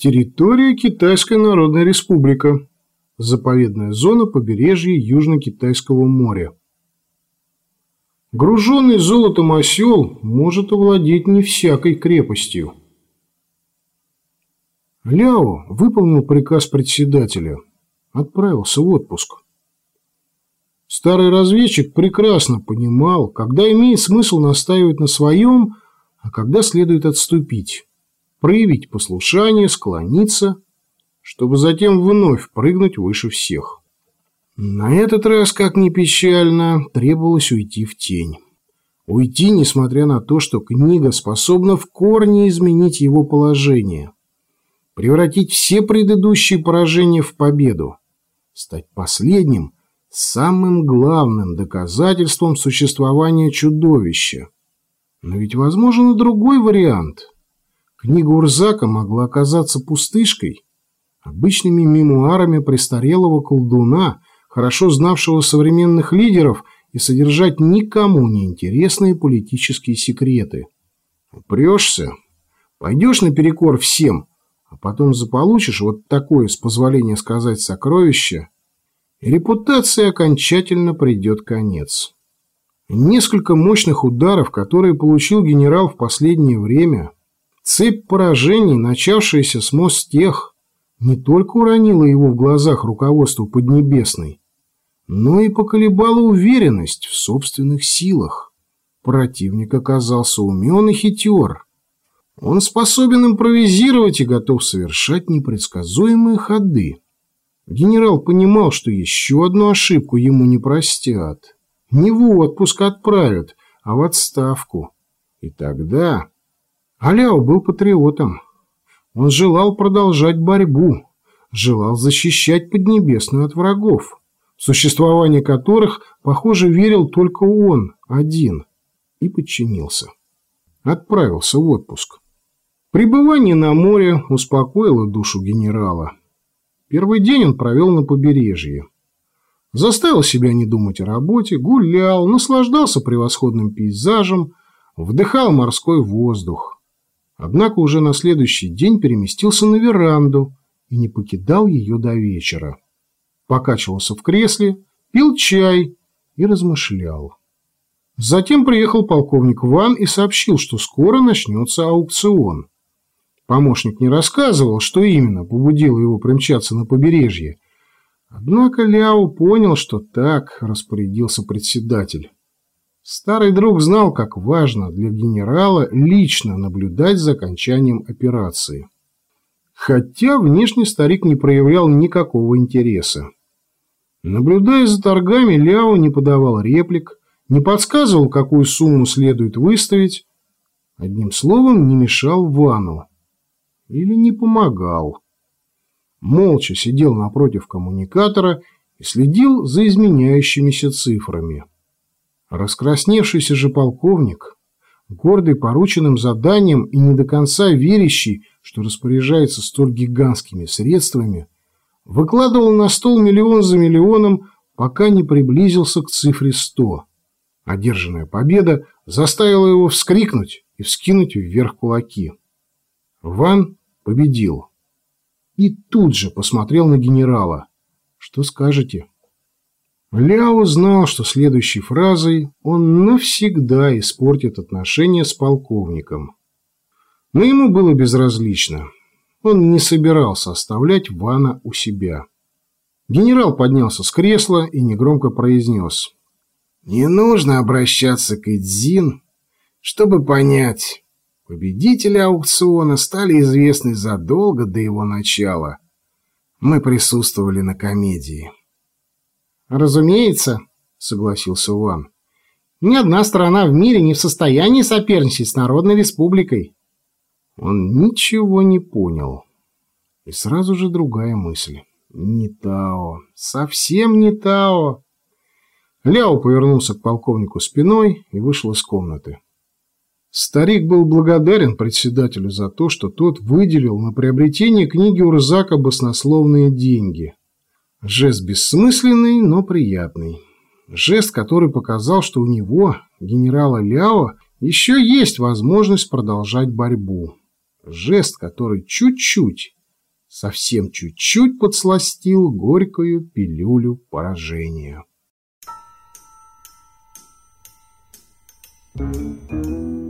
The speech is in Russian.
Территория Китайской Народной Республика. Заповедная зона побережья Южно-Китайского моря. Груженный золотом осел может овладеть не всякой крепостью. Ляо выполнил приказ председателя. Отправился в отпуск. Старый разведчик прекрасно понимал, когда имеет смысл настаивать на своем, а когда следует отступить, проявить послушание, склониться, чтобы затем вновь прыгнуть выше всех. На этот раз, как ни печально, требовалось уйти в тень. Уйти, несмотря на то, что книга способна в корне изменить его положение. Превратить все предыдущие поражения в победу. Стать последним, самым главным доказательством существования чудовища. Но ведь возможен и другой вариант. Книга Урзака могла оказаться пустышкой, обычными мемуарами престарелого колдуна, хорошо знавшего современных лидеров и содержать никому не интересные политические секреты. Упрешься, пойдешь наперекор всем, а потом заполучишь вот такое, с позволения сказать, сокровище, и репутации окончательно придет конец. Несколько мощных ударов, которые получил генерал в последнее время, цепь поражений, начавшаяся с Мостех, не только уронила его в глазах руководства Поднебесной, но и поколебала уверенность в собственных силах. Противник оказался умен и хитер. Он способен импровизировать и готов совершать непредсказуемые ходы. Генерал понимал, что еще одну ошибку ему не простят. Не в отпуск отправят, а в отставку. И тогда... Аляо был патриотом. Он желал продолжать борьбу, желал защищать Поднебесную от врагов существование которых, похоже, верил только он один, и подчинился. Отправился в отпуск. Пребывание на море успокоило душу генерала. Первый день он провел на побережье. Заставил себя не думать о работе, гулял, наслаждался превосходным пейзажем, вдыхал морской воздух. Однако уже на следующий день переместился на веранду и не покидал ее до вечера покачивался в кресле, пил чай и размышлял. Затем приехал полковник Ван и сообщил, что скоро начнется аукцион. Помощник не рассказывал, что именно побудило его примчаться на побережье. Однако Ляо понял, что так распорядился председатель. Старый друг знал, как важно для генерала лично наблюдать за окончанием операции. Хотя внешне старик не проявлял никакого интереса. Наблюдая за торгами, Ляо не подавал реплик, не подсказывал, какую сумму следует выставить, одним словом, не мешал Вану. Или не помогал. Молча сидел напротив коммуникатора и следил за изменяющимися цифрами. Раскрасневшийся же полковник, гордый порученным заданием и не до конца верящий, что распоряжается столь гигантскими средствами, Выкладывал на стол миллион за миллионом, пока не приблизился к цифре сто. Одержанная победа заставила его вскрикнуть и вскинуть вверх кулаки. Ван победил. И тут же посмотрел на генерала. «Что скажете?» Ляо знал, что следующей фразой он навсегда испортит отношения с полковником. Но ему было безразлично. Он не собирался оставлять Вана у себя. Генерал поднялся с кресла и негромко произнес. «Не нужно обращаться к Эдзин, чтобы понять. Победители аукциона стали известны задолго до его начала. Мы присутствовали на комедии». «Разумеется», — согласился Ван. «Ни одна страна в мире не в состоянии соперничать с Народной Республикой». Он ничего не понял. И сразу же другая мысль. Не Тао. Совсем не Тао. Ляо повернулся к полковнику спиной и вышел из комнаты. Старик был благодарен председателю за то, что тот выделил на приобретение книги Урзака баснословные деньги. Жест бессмысленный, но приятный. Жест, который показал, что у него, генерала Ляо, еще есть возможность продолжать борьбу. Жест, который чуть-чуть, совсем чуть-чуть подсластил горькую пилюлю поражения. Thank you.